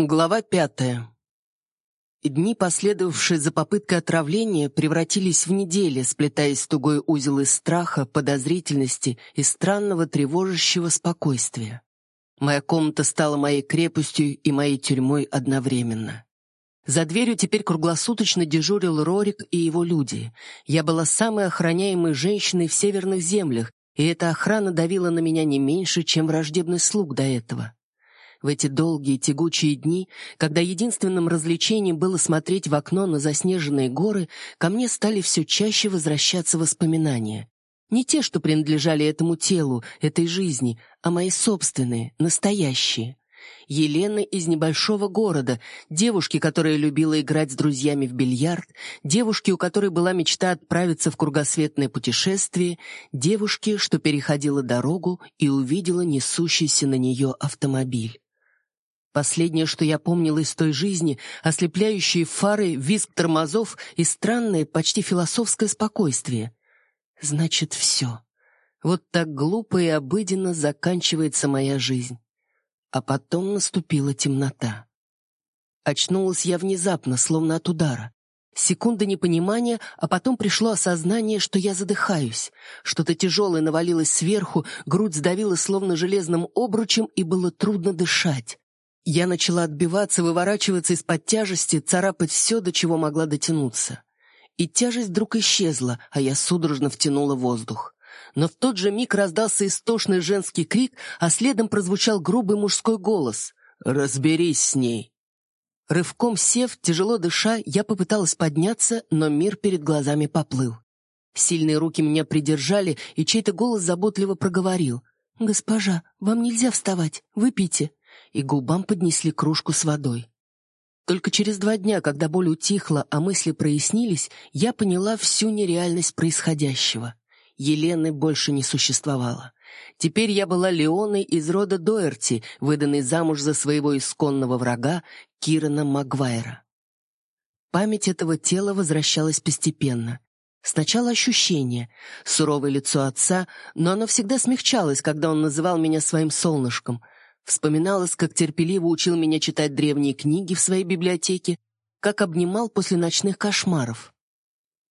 Глава пятая. Дни, последовавшие за попыткой отравления, превратились в недели, сплетаясь в тугой узел из страха, подозрительности и странного тревожащего спокойствия. Моя комната стала моей крепостью и моей тюрьмой одновременно. За дверью теперь круглосуточно дежурил Рорик и его люди. Я была самой охраняемой женщиной в северных землях, и эта охрана давила на меня не меньше, чем враждебный слуг до этого. В эти долгие тягучие дни, когда единственным развлечением было смотреть в окно на заснеженные горы, ко мне стали все чаще возвращаться воспоминания. Не те, что принадлежали этому телу, этой жизни, а мои собственные, настоящие. Елены из небольшого города, девушки, которая любила играть с друзьями в бильярд, девушки, у которой была мечта отправиться в кругосветное путешествие, девушки, что переходила дорогу и увидела несущийся на нее автомобиль. Последнее, что я помнила из той жизни, ослепляющие фары, визг тормозов и странное, почти философское спокойствие. Значит, все. Вот так глупо и обыденно заканчивается моя жизнь. А потом наступила темнота. Очнулась я внезапно, словно от удара. Секунда непонимания, а потом пришло осознание, что я задыхаюсь. Что-то тяжелое навалилось сверху, грудь сдавила словно железным обручем, и было трудно дышать. Я начала отбиваться, выворачиваться из-под тяжести, царапать все, до чего могла дотянуться. И тяжесть вдруг исчезла, а я судорожно втянула воздух. Но в тот же миг раздался истошный женский крик, а следом прозвучал грубый мужской голос. «Разберись с ней!» Рывком сев, тяжело дыша, я попыталась подняться, но мир перед глазами поплыл. Сильные руки меня придержали, и чей-то голос заботливо проговорил. «Госпожа, вам нельзя вставать, выпейте» и губам поднесли кружку с водой. Только через два дня, когда боль утихла, а мысли прояснились, я поняла всю нереальность происходящего. Елены больше не существовало. Теперь я была Леоной из рода Доерти, выданной замуж за своего исконного врага Кирана Магуайра. Память этого тела возвращалась постепенно. Сначала ощущение, суровое лицо отца, но оно всегда смягчалось, когда он называл меня своим солнышком — Вспоминалось, как терпеливо учил меня читать древние книги в своей библиотеке, как обнимал после ночных кошмаров.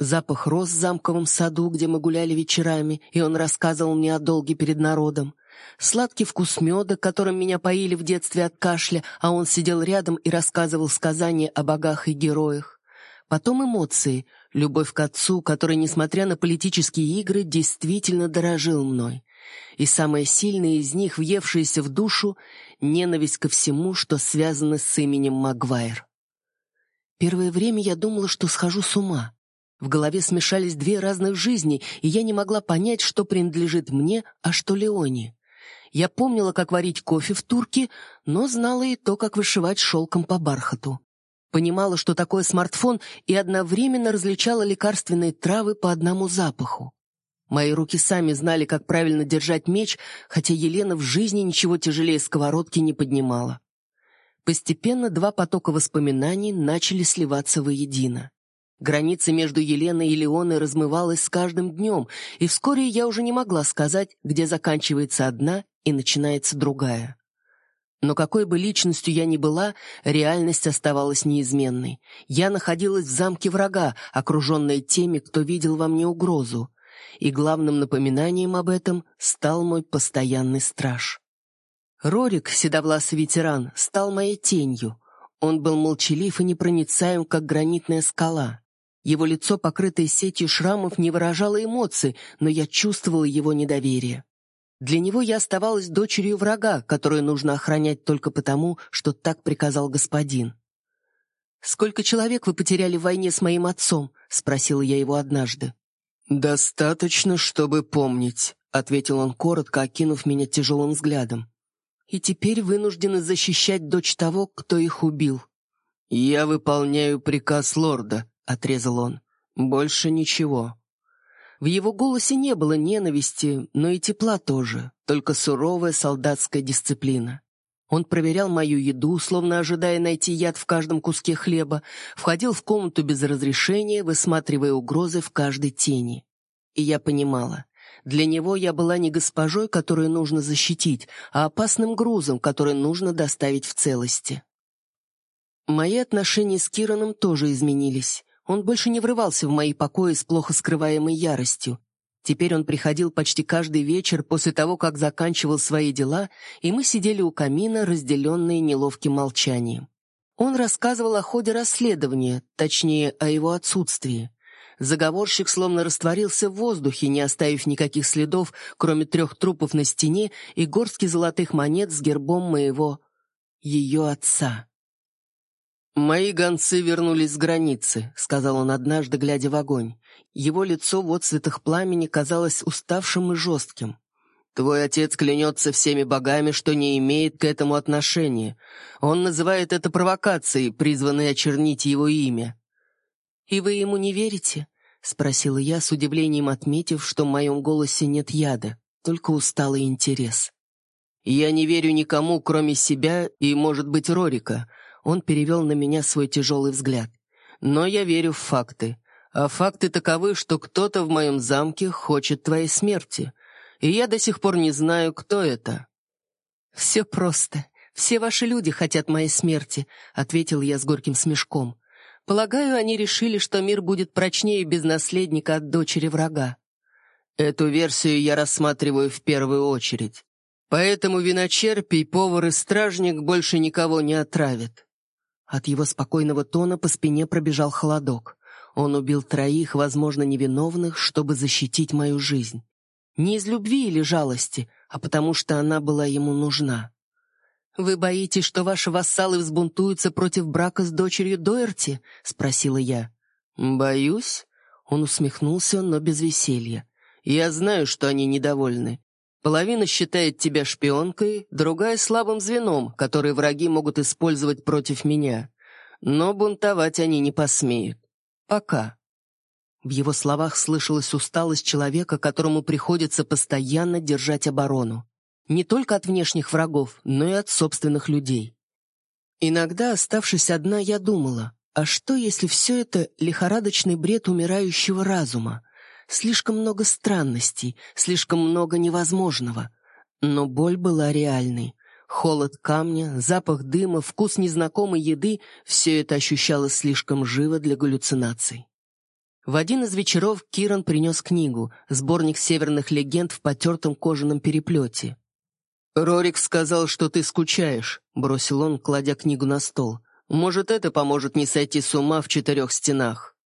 Запах роз в замковом саду, где мы гуляли вечерами, и он рассказывал мне о долге перед народом. Сладкий вкус меда, которым меня поили в детстве от кашля, а он сидел рядом и рассказывал сказания о богах и героях. Потом эмоции, любовь к отцу, который, несмотря на политические игры, действительно дорожил мной и самое сильное из них, въевшееся в душу, ненависть ко всему, что связано с именем Магуайр. Первое время я думала, что схожу с ума. В голове смешались две разных жизни, и я не могла понять, что принадлежит мне, а что Леоне. Я помнила, как варить кофе в турке, но знала и то, как вышивать шелком по бархату. Понимала, что такое смартфон, и одновременно различала лекарственные травы по одному запаху. Мои руки сами знали, как правильно держать меч, хотя Елена в жизни ничего тяжелее сковородки не поднимала. Постепенно два потока воспоминаний начали сливаться воедино. Граница между Еленой и Леоной размывалась с каждым днем, и вскоре я уже не могла сказать, где заканчивается одна и начинается другая. Но какой бы личностью я ни была, реальность оставалась неизменной. Я находилась в замке врага, окруженная теми, кто видел во мне угрозу и главным напоминанием об этом стал мой постоянный страж. Рорик, седовласый ветеран, стал моей тенью. Он был молчалив и непроницаем, как гранитная скала. Его лицо, покрытое сетью шрамов, не выражало эмоций, но я чувствовала его недоверие. Для него я оставалась дочерью врага, которую нужно охранять только потому, что так приказал господин. «Сколько человек вы потеряли в войне с моим отцом?» — спросила я его однажды. «Достаточно, чтобы помнить», — ответил он коротко, окинув меня тяжелым взглядом. «И теперь вынуждены защищать дочь того, кто их убил». «Я выполняю приказ лорда», — отрезал он. «Больше ничего». В его голосе не было ненависти, но и тепла тоже, только суровая солдатская дисциплина. Он проверял мою еду, словно ожидая найти яд в каждом куске хлеба, входил в комнату без разрешения, высматривая угрозы в каждой тени. И я понимала, для него я была не госпожой, которую нужно защитить, а опасным грузом, который нужно доставить в целости. Мои отношения с Кираном тоже изменились. Он больше не врывался в мои покои с плохо скрываемой яростью. Теперь он приходил почти каждый вечер после того, как заканчивал свои дела, и мы сидели у камина, разделенные неловким молчанием. Он рассказывал о ходе расследования, точнее, о его отсутствии. Заговорщик словно растворился в воздухе, не оставив никаких следов, кроме трех трупов на стене и горстки золотых монет с гербом моего... ее отца. «Мои гонцы вернулись с границы», — сказал он однажды, глядя в огонь. Его лицо в отцветах пламени казалось уставшим и жестким. «Твой отец клянется всеми богами, что не имеет к этому отношения. Он называет это провокацией, призванной очернить его имя». «И вы ему не верите?» — спросила я, с удивлением отметив, что в моем голосе нет яда, только усталый интерес. «Я не верю никому, кроме себя и, может быть, Рорика», он перевел на меня свой тяжелый взгляд. «Но я верю в факты. А факты таковы, что кто-то в моем замке хочет твоей смерти. И я до сих пор не знаю, кто это». «Все просто. Все ваши люди хотят моей смерти», — ответил я с горьким смешком. «Полагаю, они решили, что мир будет прочнее без наследника от дочери врага». «Эту версию я рассматриваю в первую очередь. Поэтому виночерпий, повар и стражник больше никого не отравят. От его спокойного тона по спине пробежал холодок. Он убил троих, возможно, невиновных, чтобы защитить мою жизнь. Не из любви или жалости, а потому что она была ему нужна. «Вы боитесь, что ваши вассалы взбунтуются против брака с дочерью Доерти?» — спросила я. «Боюсь?» — он усмехнулся, но без веселья. «Я знаю, что они недовольны. Половина считает тебя шпионкой, другая — слабым звеном, который враги могут использовать против меня. Но бунтовать они не посмеют. Пока». В его словах слышалась усталость человека, которому приходится постоянно держать оборону. Не только от внешних врагов, но и от собственных людей. Иногда, оставшись одна, я думала, а что, если все это лихорадочный бред умирающего разума? Слишком много странностей, слишком много невозможного. Но боль была реальной. Холод камня, запах дыма, вкус незнакомой еды — все это ощущалось слишком живо для галлюцинаций. В один из вечеров Киран принес книгу, сборник северных легенд в потертом кожаном переплете. «Рорик сказал, что ты скучаешь», — бросил он, кладя книгу на стол. «Может, это поможет не сойти с ума в четырех стенах».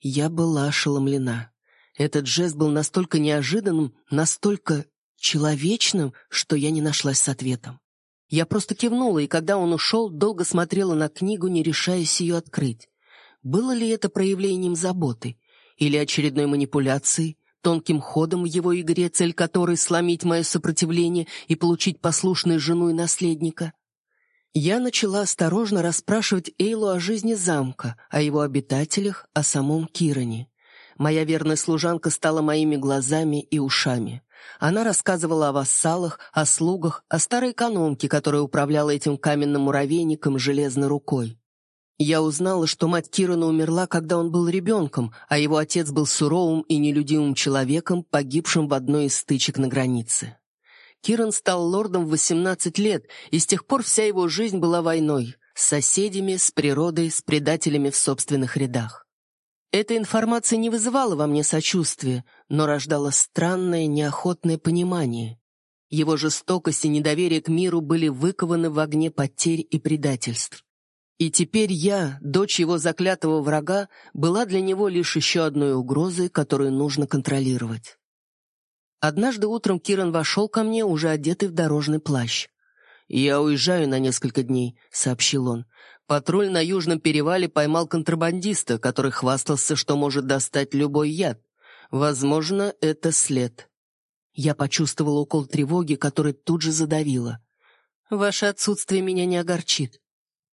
Я была ошеломлена. Этот жест был настолько неожиданным, настолько человечным, что я не нашлась с ответом. Я просто кивнула, и когда он ушел, долго смотрела на книгу, не решаясь ее открыть. Было ли это проявлением заботы? Или очередной манипуляцией, тонким ходом в его игре, цель которой — сломить мое сопротивление и получить послушную жену и наследника? Я начала осторожно расспрашивать Эйлу о жизни замка, о его обитателях, о самом Киране. Моя верная служанка стала моими глазами и ушами. Она рассказывала о вассалах, о слугах, о старой экономке, которая управляла этим каменным муравейником железной рукой. Я узнала, что мать Кирана умерла, когда он был ребенком, а его отец был суровым и нелюдимым человеком, погибшим в одной из стычек на границе. Киран стал лордом в 18 лет, и с тех пор вся его жизнь была войной, с соседями, с природой, с предателями в собственных рядах. Эта информация не вызывала во мне сочувствия, но рождала странное, неохотное понимание. Его жестокость и недоверие к миру были выкованы в огне потерь и предательств. И теперь я, дочь его заклятого врага, была для него лишь еще одной угрозой, которую нужно контролировать. Однажды утром Киран вошел ко мне, уже одетый в дорожный плащ. «Я уезжаю на несколько дней», — сообщил он. Патруль на Южном перевале поймал контрабандиста, который хвастался, что может достать любой яд. Возможно, это след. Я почувствовала укол тревоги, который тут же задавило. «Ваше отсутствие меня не огорчит».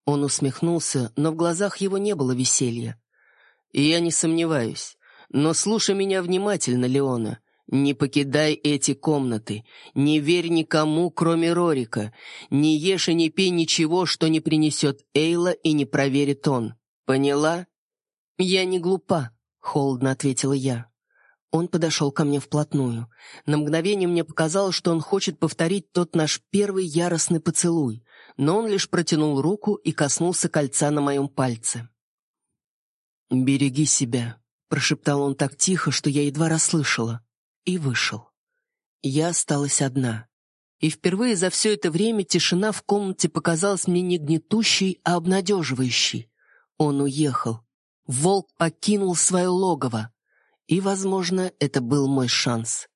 Он усмехнулся, но в глазах его не было веселья. «Я не сомневаюсь. Но слушай меня внимательно, Леона. Не покидай эти комнаты, не верь никому, кроме Рорика, не ешь и не пей ничего, что не принесет Эйла и не проверит он. Поняла? Я не глупа, холодно ответила я. Он подошел ко мне вплотную. На мгновение мне показалось, что он хочет повторить тот наш первый яростный поцелуй. но он лишь протянул руку и коснулся кольца на моем пальце. «Береги себя», — прошептал он так тихо, что я едва расслышала, и вышел. Я осталась одна. И впервые за все это время тишина в комнате показалась мне не гнетущей, а обнадеживающей. Он уехал. Волк покинул свое логово. И, возможно, это был мой шанс.